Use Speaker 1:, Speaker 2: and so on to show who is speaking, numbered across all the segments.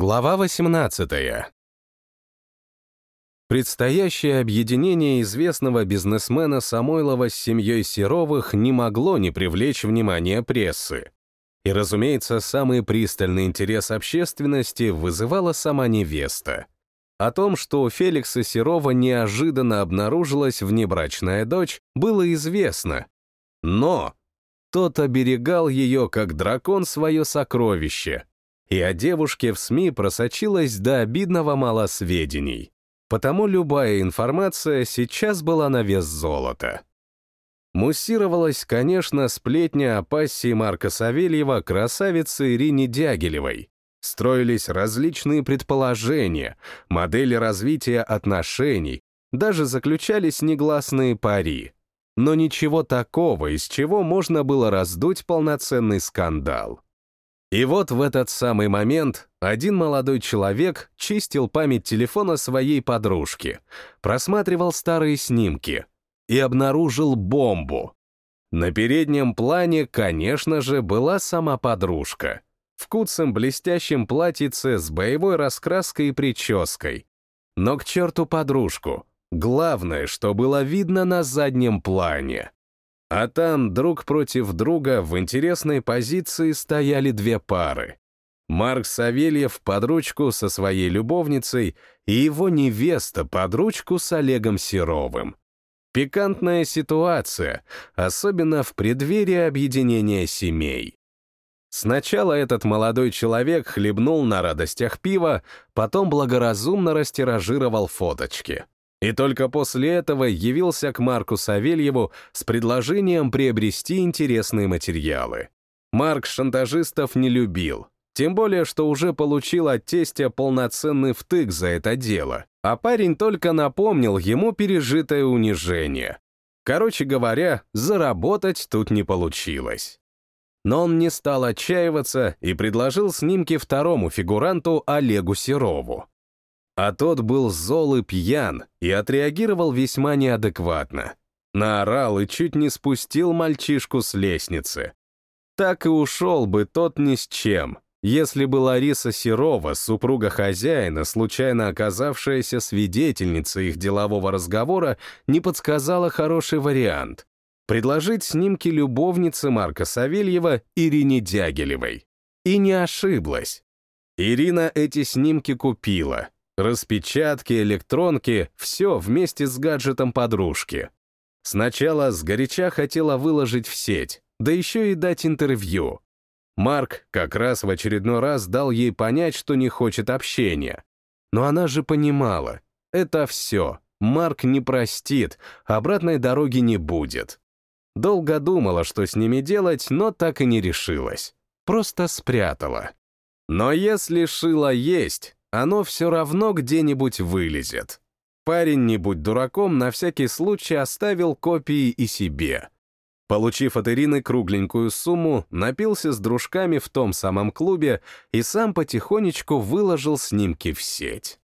Speaker 1: Глава 18. Предстоящее объединение известного бизнесмена Самойлова с семьей Серовых не могло не привлечь внимание прессы. И, разумеется, самый пристальный интерес общественности вызывала сама невеста. О том, что у Феликса Серова неожиданно обнаружилась внебрачная дочь, было известно. Но тот оберегал ее, как дракон, свое сокровище, и о девушке в СМИ просочилось до обидного мало сведений. Потому любая информация сейчас была на вес золота. Муссировалась, конечно, сплетня о пассии Марка Савельева красавице Ирине Дягилевой. Строились различные предположения, модели развития отношений, даже заключались негласные пари. Но ничего такого, из чего можно было раздуть полноценный скандал. И вот в этот самый момент один молодой человек чистил память телефона своей подружки, просматривал старые снимки и обнаружил бомбу. На переднем плане, конечно же, была сама подружка. В куцем блестящем платьице с боевой раскраской и прической. Но к черту подружку. Главное, что было видно на заднем плане. А там друг против друга в интересной позиции стояли две пары. Марк Савельев под ручку со своей любовницей и его невеста под ручку с Олегом Серовым. Пикантная ситуация, особенно в преддверии объединения семей. Сначала этот молодой человек хлебнул на радостях пива, потом благоразумно растиражировал фоточки. И только после этого явился к Марку Савельеву с предложением приобрести интересные материалы. Марк шантажистов не любил, тем более, что уже получил от тестя полноценный втык за это дело, а парень только напомнил ему пережитое унижение. Короче говоря, заработать тут не получилось. Но он не стал отчаиваться и предложил снимки второму фигуранту Олегу Серову. А тот был зол и пьян и отреагировал весьма неадекватно. Наорал и чуть не спустил мальчишку с лестницы. Так и ушел бы тот ни с чем, если бы Лариса Серова, супруга хозяина, случайно оказавшаяся свидетельницей их делового разговора, не подсказала хороший вариант — предложить снимки любовницы Марка Савельева Ирине Дягилевой. И не ошиблась. Ирина эти снимки купила, Распечатки, электронки — все вместе с гаджетом подружки. Сначала сгоряча хотела выложить в сеть, да еще и дать интервью. Марк как раз в очередной раз дал ей понять, что не хочет общения. Но она же понимала, это все, Марк не простит, обратной дороги не будет. Долго думала, что с ними делать, но так и не решилась. Просто спрятала. Но если шила есть, оно все равно где-нибудь вылезет. Парень, не будь дураком, на всякий случай оставил копии и себе. Получив от Ирины кругленькую сумму, напился с дружками в том самом клубе и сам потихонечку выложил снимки в сеть.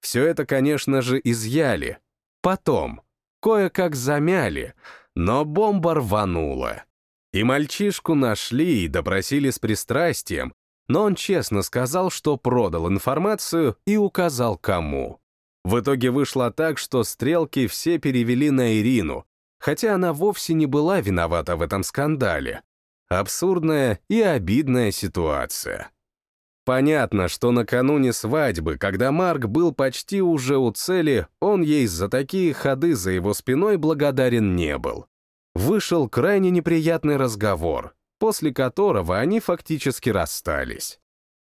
Speaker 1: Все это, конечно же, изъяли. Потом. Кое-как замяли, но бомба рванула. И мальчишку нашли и допросили с пристрастием, но он честно сказал, что продал информацию и указал кому. В итоге вышло так, что стрелки все перевели на Ирину, хотя она вовсе не была виновата в этом скандале. Абсурдная и обидная ситуация. Понятно, что накануне свадьбы, когда Марк был почти уже у цели, он ей за такие ходы за его спиной благодарен не был. Вышел крайне неприятный разговор, после которого они фактически расстались.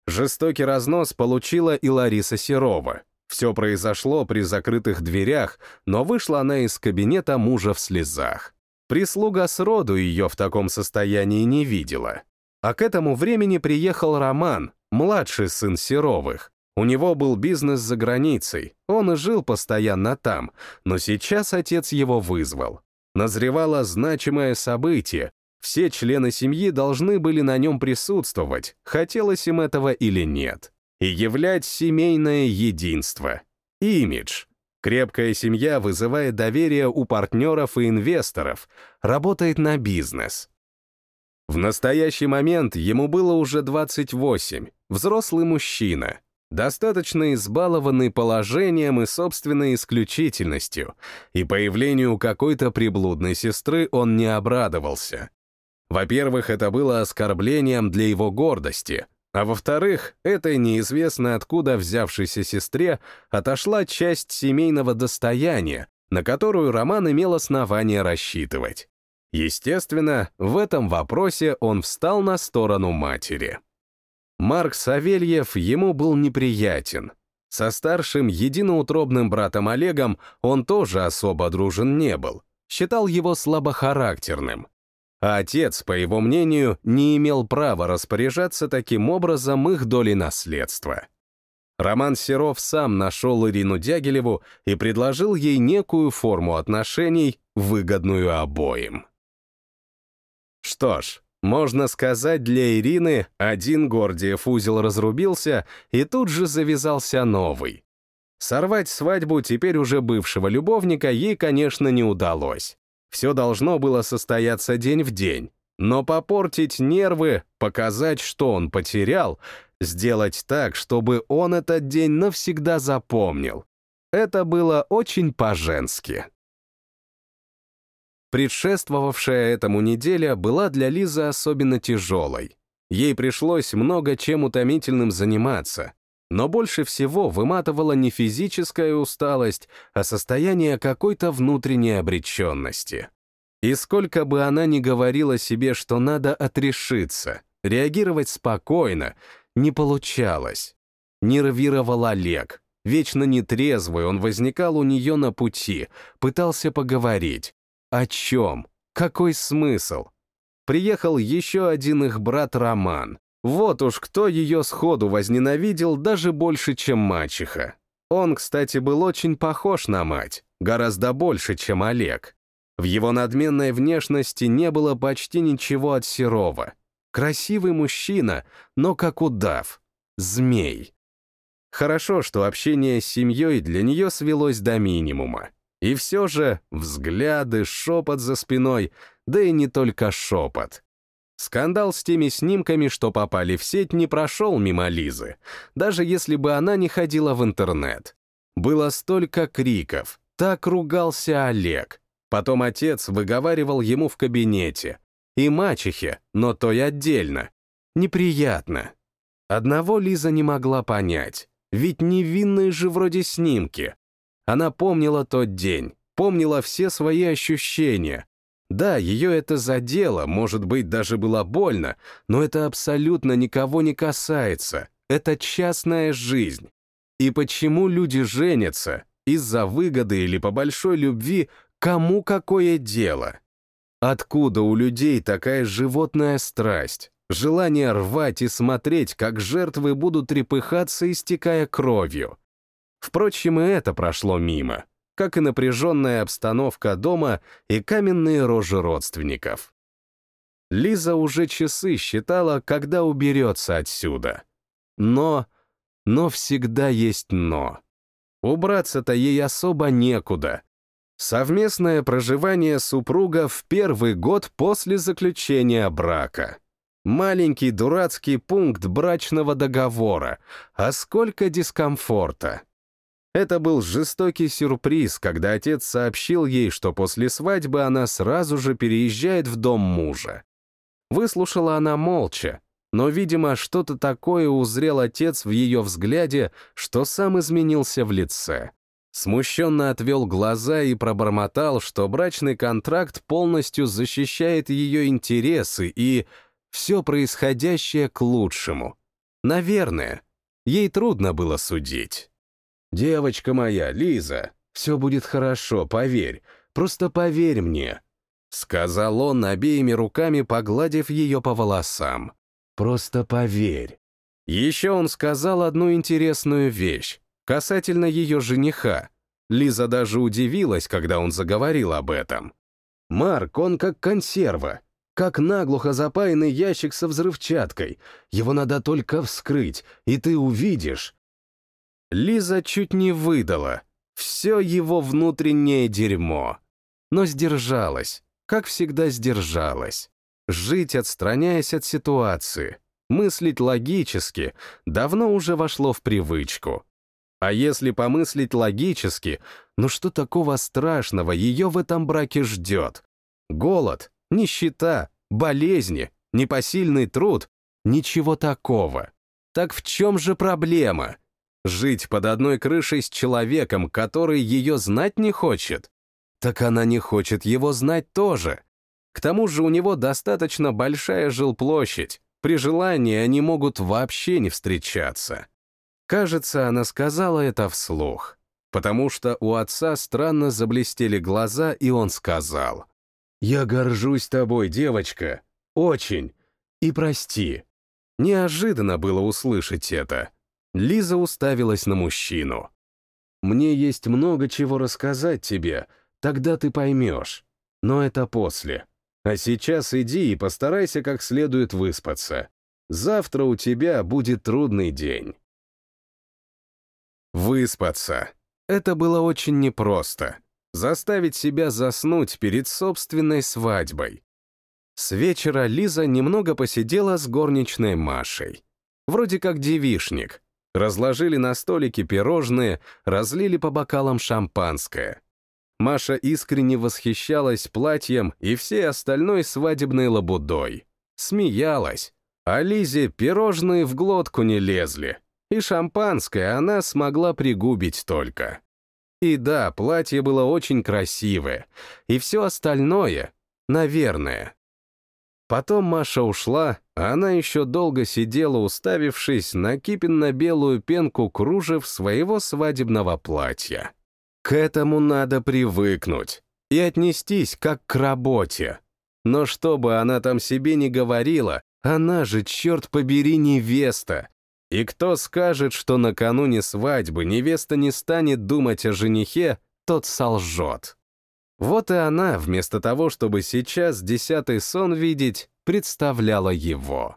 Speaker 1: Жестокий разнос получила и Лариса Серова. Все произошло при закрытых дверях, но вышла она из кабинета мужа в слезах. Прислуга сроду ее в таком состоянии не видела. А к этому времени приехал Роман, младший сын Серовых. У него был бизнес за границей, он и жил постоянно там, но сейчас отец его вызвал. Назревало значимое событие, все члены семьи должны были на нем присутствовать, хотелось им этого или нет, и являть семейное единство. Имидж. Крепкая семья вызывает доверие у партнеров и инвесторов, работает на бизнес. В настоящий момент ему было уже 28, взрослый мужчина, достаточно избалованный положением и собственной исключительностью, и появлению какой-то приблудной сестры он не обрадовался. Во-первых, это было оскорблением для его гордости, а во-вторых, этой неизвестно откуда взявшейся сестре отошла часть семейного достояния, на которую Роман имел основание рассчитывать. Естественно, в этом вопросе он встал на сторону матери. Марк Савельев ему был неприятен. Со старшим единоутробным братом Олегом он тоже особо дружен не был, считал его слабохарактерным. А отец, по его мнению, не имел права распоряжаться таким образом их долей наследства. Роман Серов сам нашел Ирину Дягилеву и предложил ей некую форму отношений, выгодную обоим. Что ж, можно сказать, для Ирины один Гордиев узел разрубился, и тут же завязался новый. Сорвать свадьбу теперь уже бывшего любовника ей, конечно, не удалось. Все должно было состояться день в день, но попортить нервы, показать, что он потерял, сделать так, чтобы он этот день навсегда запомнил. Это было очень по-женски. Предшествовавшая этому неделя была для Лизы особенно тяжелой. Ей пришлось много чем утомительным заниматься, но больше всего выматывала не физическая усталость, а состояние какой-то внутренней обреченности. И сколько бы она ни говорила себе, что надо отрешиться, реагировать спокойно, не получалось. Нервировал Олег. Вечно нетрезвый, он возникал у нее на пути, пытался поговорить. О чем? Какой смысл? Приехал еще один их брат Роман. Вот уж кто ее сходу возненавидел даже больше, чем мачеха. Он, кстати, был очень похож на мать, гораздо больше, чем Олег. В его надменной внешности не было почти ничего от Серова. Красивый мужчина, но как удав. Змей. Хорошо, что общение с семьей для нее свелось до минимума. И все же взгляды, шепот за спиной, да и не только шепот. Скандал с теми снимками, что попали в сеть, не прошел мимо Лизы, даже если бы она не ходила в интернет. Было столько криков, так ругался Олег. Потом отец выговаривал ему в кабинете. И мачехе, но той отдельно. Неприятно. Одного Лиза не могла понять, ведь невинные же вроде снимки. Она помнила тот день, помнила все свои ощущения, да, ее это задело, может быть, даже было больно, но это абсолютно никого не касается. Это частная жизнь. И почему люди женятся? Из-за выгоды или по большой любви? Кому какое дело? Откуда у людей такая животная страсть? Желание рвать и смотреть, как жертвы будут трепыхаться, истекая кровью. Впрочем, и это прошло мимо как и напряженная обстановка дома и каменные рожи родственников. Лиза уже часы считала, когда уберется отсюда. Но, но всегда есть но. Убраться-то ей особо некуда. Совместное проживание супруга в первый год после заключения брака. Маленький дурацкий пункт брачного договора. А сколько дискомфорта. Это был жестокий сюрприз, когда отец сообщил ей, что после свадьбы она сразу же переезжает в дом мужа. Выслушала она молча, но, видимо, что-то такое узрел отец в ее взгляде, что сам изменился в лице. Смущенно отвел глаза и пробормотал, что брачный контракт полностью защищает ее интересы и все происходящее к лучшему. Наверное, ей трудно было судить. «Девочка моя, Лиза, все будет хорошо, поверь, просто поверь мне», — сказал он, обеими руками погладив ее по волосам. «Просто поверь». Еще он сказал одну интересную вещь касательно ее жениха. Лиза даже удивилась, когда он заговорил об этом. «Марк, он как консерва, как наглухо запаянный ящик со взрывчаткой. Его надо только вскрыть, и ты увидишь, Лиза чуть не выдала. Все его внутреннее дерьмо. Но сдержалась, как всегда сдержалась. Жить, отстраняясь от ситуации. мыслить логически давно уже вошло в привычку. А если помыслить логически, ну что такого страшного ее в этом браке ждет? Голод, нищета, болезни, непосильный труд — ничего такого. Так в чем же проблема? Жить под одной крышей с человеком, который ее знать не хочет? Так она не хочет его знать тоже. К тому же у него достаточно большая жилплощадь, при желании они могут вообще не встречаться. Кажется, она сказала это вслух, потому что у отца странно заблестели глаза, и он сказал, «Я горжусь тобой, девочка, очень, и прости». Неожиданно было услышать это. Лиза уставилась на мужчину. «Мне есть много чего рассказать тебе, тогда ты поймешь. Но это после. А сейчас иди и постарайся как следует выспаться. Завтра у тебя будет трудный день. Выспаться. Это было очень непросто. Заставить себя заснуть перед собственной свадьбой. С вечера Лиза немного посидела с горничной Машей. Вроде как девишник. Разложили на столике пирожные, разлили по бокалам шампанское. Маша искренне восхищалась платьем и всей остальной свадебной лабудой. Смеялась. А Лизе пирожные в глотку не лезли. И шампанское она смогла пригубить только. И да, платье было очень красивое. И все остальное, наверное. Потом Маша ушла, она еще долго сидела, уставившись на кипенно-белую пенку кружев своего свадебного платья. К этому надо привыкнуть и отнестись как к работе. Но что бы она там себе не говорила, она же, черт побери, невеста. И кто скажет, что накануне свадьбы невеста не станет думать о женихе, тот солжет. Вот и она, вместо того, чтобы сейчас десятый сон видеть, представляла его.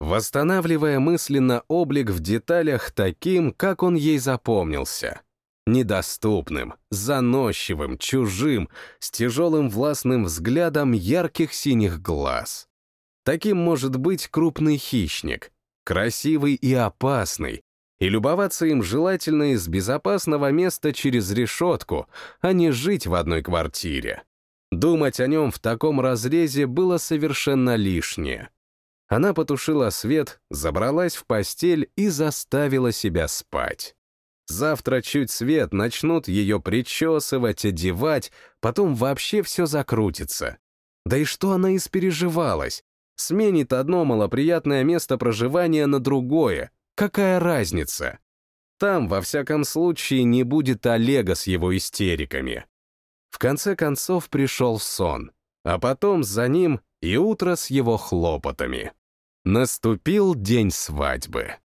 Speaker 1: Восстанавливая мысленно облик в деталях таким, как он ей запомнился — Недоступным, заносчивым, чужим, с тяжелым властным взглядом ярких синих глаз. Таким может быть крупный хищник, красивый и опасный, и любоваться им желательно из безопасного места через решетку, а не жить в одной квартире. Думать о нем в таком разрезе было совершенно лишнее. Она потушила свет, забралась в постель и заставила себя спать. Завтра чуть свет начнут ее причесывать, одевать, потом вообще все закрутится. Да и что она испереживалась? Сменит одно малоприятное место проживания на другое. Какая разница? Там, во всяком случае, не будет Олега с его истериками. В конце концов пришел сон, а потом за ним и утро с его хлопотами. Наступил день свадьбы.